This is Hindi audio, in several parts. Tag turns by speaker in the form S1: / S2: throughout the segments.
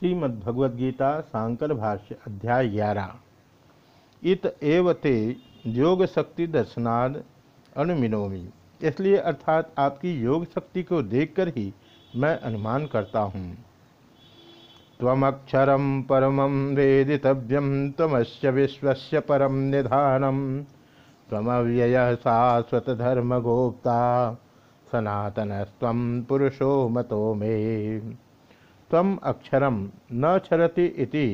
S1: श्रीमद्भगवद्गीता सांकर भाष्य अध्याय ग्यारह। इत एव ते योग शक्ति दर्शनाद अनुमिनोमी। इसलिए अर्थात आपकी योग शक्ति को देखकर ही मैं अनुमान करता हूँ। तमक्षर परम वेदितव्यम तमस्य विश्व परम निधानम तमव्यय शाश्वत धर्म गोप्ता सनातन स्व पुरुषो मतो मे। तम अक्षरम न क्षरति इति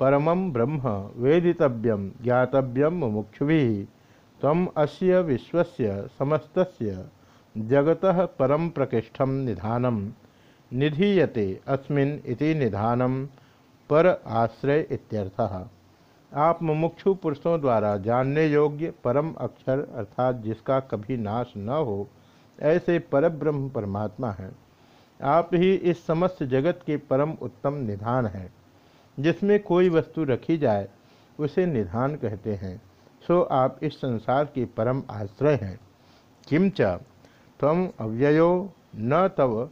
S1: परमं ब्रह्म वेदितव्यम ज्ञातव्यम मुमुक्षुभि। तम अस्य विश्वस्य समस्तस्य जगतः परम प्रकृष्ठम निधानम निधीयते अस्मिन् इति पर आश्रय इत्यर्थः। आप मुमुक्षु पुरुषों द्वारा जानने योग्य परम अक्षर अर्थात जिसका कभी नाश न हो, ऐसे परब्रह्म परमात्मा है। आप ही इस समस्त जगत के परम उत्तम निधान हैं। जिसमें कोई वस्तु रखी जाए, उसे निधान कहते हैं। सो आप इस संसार के परम आश्रय हैं। किंच तम अव्ययो न तव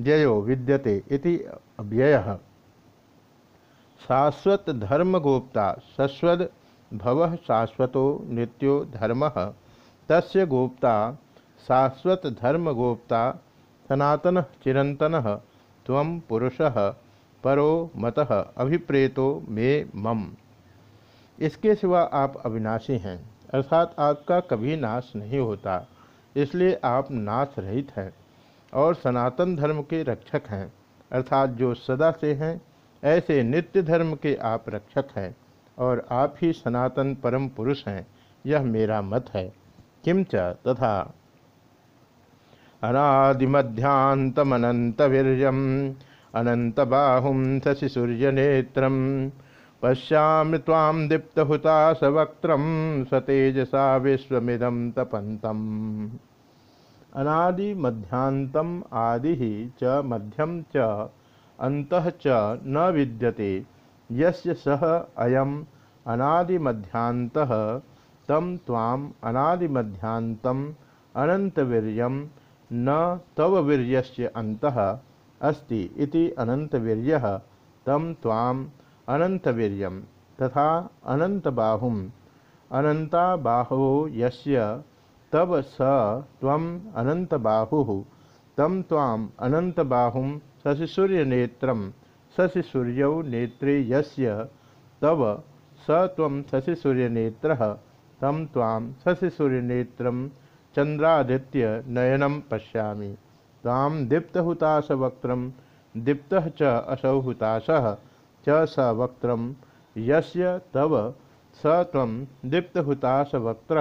S1: जयो विद्यते इति अव्यय। शाश्वत धर्मगोप्ता शश्वद भव शाश्वतो नित्यो धर्म। तस्य गोप्ता शाश्वत धर्मगोप्ता सनातन चिरंतन तम पुरुष परो मत अभिप्रेतो मे मम। इसके सिवा आप अविनाशी हैं, अर्थात आपका कभी नाश नहीं होता, इसलिए आप नाश रहित हैं और सनातन धर्म के रक्षक हैं, अर्थात जो सदा से हैं, ऐसे नित्य धर्म के आप रक्षक हैं और आप ही सनातन परम पुरुष हैं, यह मेरा मत है। किंच तथा अनादिमध्यांतमनन्तवीर्यम् अनन्तबाहुं शशिसूर्यनेत्रं पश्यामि त्वां दीप्तहुतासवक्त्रं स्वतेजसा विश्वमिदं तपन्तम् अनादि मध्यांतम आदि च मध्यम च अंतः च न विद्यते। यस्य सह अयम अनादिमध्यांतः तम त्वाम अनादिमध्यांतम अनंतवीर्यम न तव वीर्यस्य अंतः अस्ति इति अनंतवीर्यः तम ताम अनंतवीर्यम तथा अनंतबाहुम अनंताबाहो यस्य तव स त्वम अनंतबाहु तम ताम अनंतबाहुम शशिसूर्यनेत्रम शशिसूर्यौ नेत्रे यस्य तव स त्वम शशिसूर्यनेत्रः शशिसूर्यनेत्रम चंद्रादित्य नयनम पश्यामि। ताम दीप्तहुताश वक्त दीप्त च असौ हुताश च स वक्त यस्य तव स तम दीप्तहुताश वक्त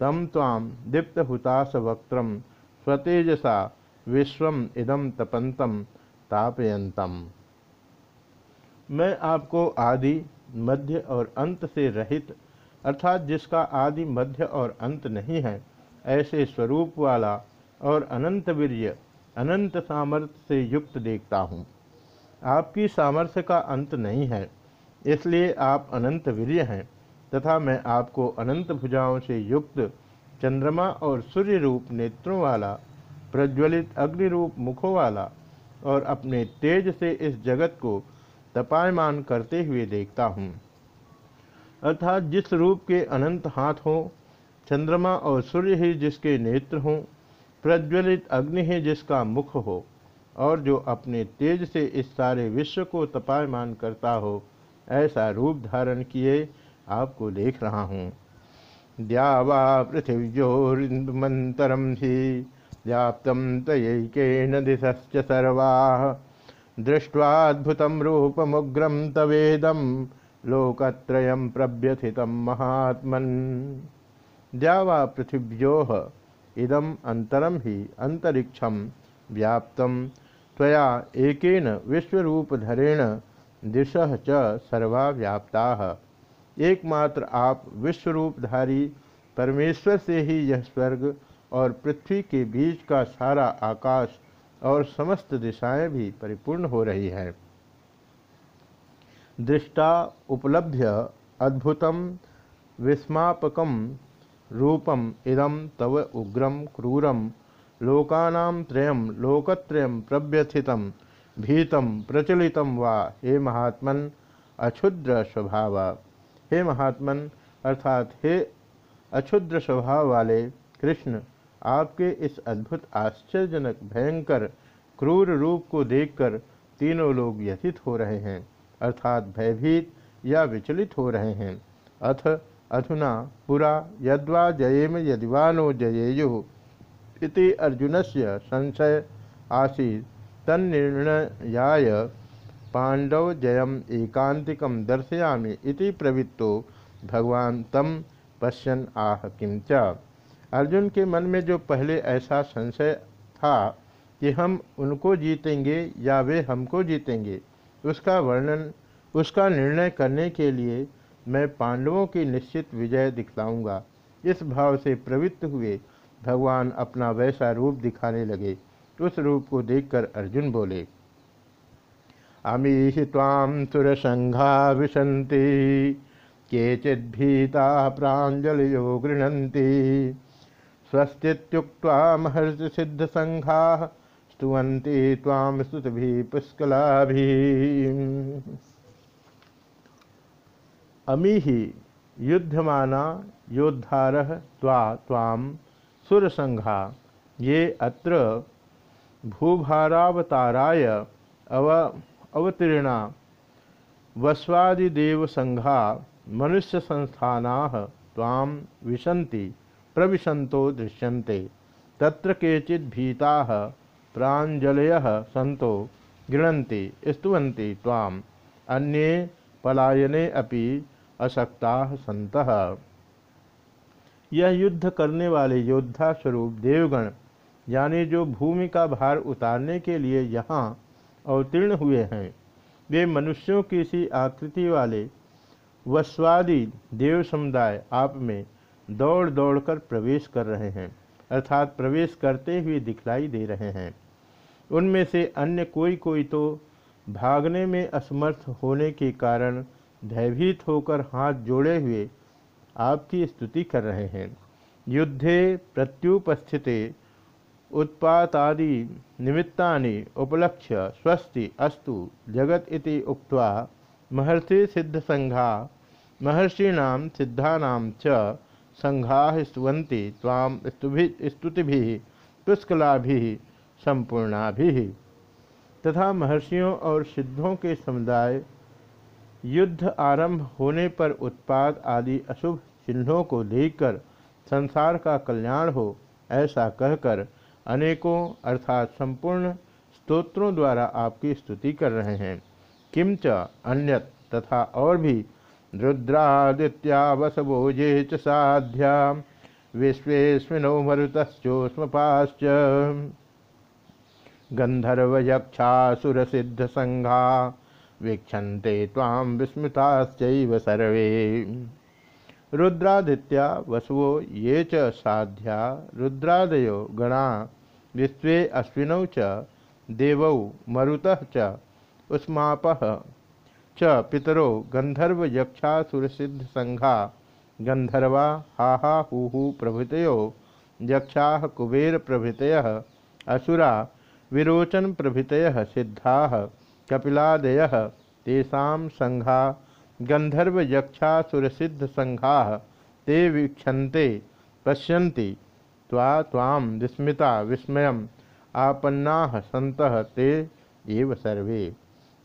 S1: तम ताम दीप्तहुताश वक्त स्वतेजसा विश्व इदम तपंतम तापयंतम मैं आपको आदि, मध्य और अंत से रहित, अर्थात जिसका आदि, मध्य और अंत नहीं है ऐसे स्वरूप वाला और अनंत वीर्य, अनंत सामर्थ्य से युक्त देखता हूँ। आपकी सामर्थ्य का अंत नहीं है, इसलिए आप अनंत वीर्य हैं तथा मैं आपको अनंत भुजाओं से युक्त चंद्रमा और सूर्य रूप नेत्रों वाला, प्रज्वलित अग्नि रूप मुखों वाला और अपने तेज से इस जगत को तपायमान करते हुए देखता हूँ। अर्थात जिस रूप के अनंत हाथ हों चंद्रमा और सूर्य ही जिसके नेत्र हों, प्रज्वलित अग्नि ही जिसका मुख हो, और जो अपने तेज से इस सारे विश्व को तपायमान करता हो, ऐसा रूप धारण किए आपको देख रहा हूँ। द्यावा पृथिव्योरिंदुमंतरम ही व्याप्त तयैकेन दिशश्च सर्वा। दृष्ट्वाद्भुत रूपमुग्रम तवेदम लोकत्रयम प्रव्यथित महात्मन। द्यावा पृथिव्यो इदम अंतरम ही अंतरिक्षम व्याप्त त्वया एकेन विश्वरूपधरेण दिश च सर्वा व्याप्ता एकमात्र आप विश्वरूपधारी, परमेश्वर से ही यह स्वर्ग और पृथ्वी के बीच का सारा आकाश और समस्त दिशाएँ भी परिपूर्ण हो रही हैं। दृष्टा उपलभ्य अद्भुतम, विस्मापकम रूपम इदम तव उग्रम क्रूरम लोकानाम त्रयम लोकत्रयम प्रव्यथित भीतम प्रचलितम वा? हे महात्मन अक्षुद्र स्वभाव हे महात्मन, अर्थात हे अक्षुद्र स्वभाव वाले कृष्ण, आपके इस अद्भुत, आश्चर्यजनक, भयंकर, क्रूर रूप को देखकर तीनों लोग व्यथित हो रहे हैं, अर्थात भयभीत या विचलित हो रहे हैं। अथ अधुना पुरा यद्वा जयेम यदिवा नो जयेयु इति अर्जुनस्य संशय आसीत्। तन्निर्णयाय पांडव जयम एकांतिकम दर्शयामि इति प्रवृत्तो भगवान तम पश्यन आह किंच अर्जुन के मन में जो पहले ऐसा संशय था कि हम उनको जीतेंगे या वे हमको जीतेंगे, उसका वर्णन, उसका निर्णय करने के लिए मैं पांडवों की निश्चित विजय दिखलाऊँगा। इस भाव से प्रवृत्त हुए भगवान अपना वैसा रूप दिखाने लगे। उस रूप को देखकर अर्जुन बोले अमी ताम सुरसंघा विशंति केचिद्भीता प्राजलो गृहती स्वस्तिुक्ता महर्षि सिद्ध संघा स्तुवंती ताम स्तुत पुष्कला भी अमी ही युद्धमाना योद्धार त्वा ताम सुरसंघा ये अत्र भूभारावताराय अव अवतीर्णा। वस्वादिदेव मनुष्य संस्थाना ताम विशंति प्रविशंतो दृश्यन्ते। तत्र केचित् भीता प्राजलय सन्तो गृणन्ति स्तुवन्ति ताम अन्ये पलायने अपि अशक्ता संत। यह युद्ध करने वाले योद्धा स्वरूप देवगण, यानी जो भूमि का भार उतारने के लिए यहाँ अवतीर्ण हुए हैं, वे मनुष्यों की सी आकृति वाले वस्वादी देव समुदाय आप में दौड़ दौड़कर प्रवेश कर रहे हैं, अर्थात प्रवेश करते हुए दिखलाई दे रहे हैं। उनमें से अन्य कोई कोई तो भागने में असमर्थ होने के कारण भयभीत होकर हाथ जोड़े हुए आपकी स्तुति कर रहे हैं। युद्धे प्रत्युपस्थिते उत्पातादि निमित्तानि उपलक्ष्य स्वस्ति अस्तु जगत इति उक्त्वा महर्षि सिद्ध संघा महर्षीणाम सिद्धानाम च संघा स्तुवंती ताम स्तुति पुष्कला संपूर्णा तथा महर्षियों और सिद्धों के समुदाय युद्ध आरंभ होने पर उत्पाद आदि अशुभ चिन्हों को देखकर संसार का कल्याण हो, ऐसा कहकर अनेकों अर्थात संपूर्ण स्तोत्रों द्वारा आपकी स्तुति कर रहे हैं। किंच अन्यत तथा और भी रुद्रादित्या वसवो च साध्या विश्वेस्मिनो मरुतश्चोष्मपाश्च। गन्धर्वयक्षासुरसिद्धसङ्घा वीक्षन्ते तां विस्मृताश्चैव सर्वे। रुद्रादित्या वसवो ये च साध्या, रुद्रादयो गणा विश्वे अश्विनौ च, देवौ मरुतः च, उस्मापः च, पितरो संघा गंधर्वा हाहा हूहू यक्षा कुबेर प्रभृतय असुरा विरोचन प्रभृतय सिद्धा। कपिलादय, तेषा संघा गंधर्व यक्षासुरसिद्ध संघा ते वीक्षन्ते, पश्यन्ति, त्वा त्वां विस्मिता विस्मय आपन्ना सन्तः ते एव सर्वे।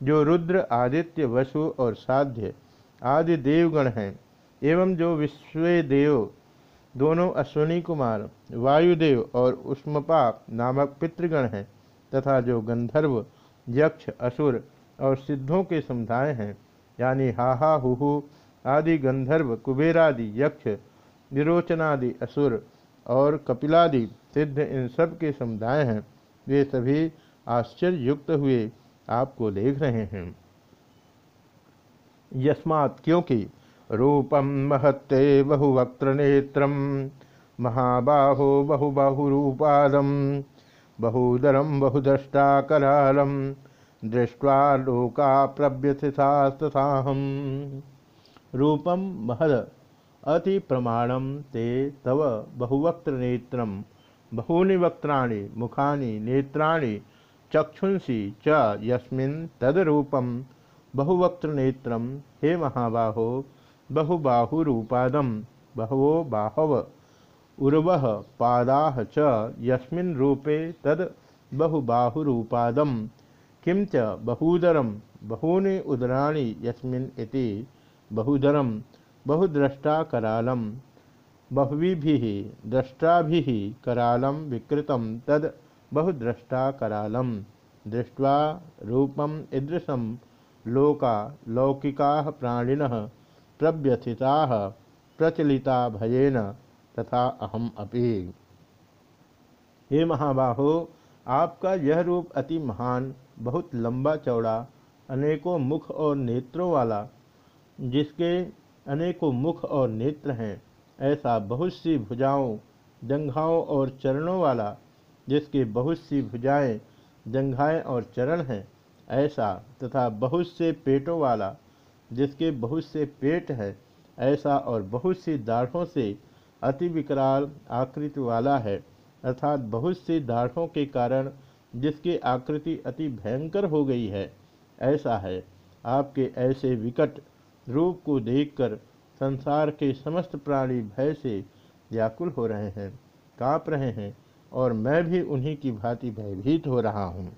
S1: जो रुद्र, आदित्य, वसु और साध्य आदि देवगण हैं, एवं जो विश्वदेव दोनों अश्विनी कुमार, वायुदेव और उष्मपा नामक पितृगण हैं, तथा जो गंधर्व यक्ष, असुर और सिद्धों के समुदाय हैं। यानी हाहा, हुहु, आदि गंधर्व, कुबेरादि, यक्ष विरोचनादि असुर और कपिलादि सिद्ध इन सब के समुदाय हैं। वे सभी आश्चर्य युक्त हुए, आपको देख रहे हैं। यस्मात् क्योंकि रूपम महत्ते बहुवक्त्र नेत्र, महाबाहो बहुबाहुरूपादम बहुदरम बहुद्रष्टा करालम दृष्ट्वा लोका प्रव्यथितास्तथाहम रूपम महद अति प्रमाणम ते तव बहुवक्त्र नेत्रम बहूनि वक्त्राणि, मुखानि, नेत्राणि, चक्षुंसी च यस्मिन् तदरूपम बहुवक्त्रनेत्रम हे महाबाहो बहुबाहुरूपादम बहवो बाहव। उर्व पादा च रूपे तद बहुबाहुरूपादम। किं च बहूदरम? बहूनि उदराणि बहुदरम बहुद्रष्टा करालम बहुविभिः द्रष्टाभिः करालं विकृतं तद बहुद्रष्टा करालं दृष्ट्वा रूपम ईदृशं लोका लौकिकाः प्राणिनः प्रव्यथिताः, प्रचलिता भयेन। तथा अहम अपि। हे महाबाहो, आपका यह रूप अति महान, बहुत लंबा चौड़ा, अनेकों मुख और नेत्रों वाला, जिसके अनेकों मुख और नेत्र हैं, ऐसा बहुत सी भुजाओं, जंघाओं और चरणों वाला, जिसके बहुत सी भुजाएँ, जंघाएँ और चरण हैं, ऐसा तथा बहुत से पेटों वाला, जिसके बहुत से पेट है, ऐसा और बहुत सी दाढ़ों से अति विकराल आकृति वाला है, अर्थात बहुत सी दाढ़ों के कारण जिसकी आकृति अति भयंकर हो गई है। ऐसा है। आपके ऐसे विकट रूप को देखकर संसार के समस्त प्राणी भय से व्याकुल हो रहे हैं, काँप रहे हैं, और मैं भी उन्हीं की भांति भयभीत हो रहा हूँ।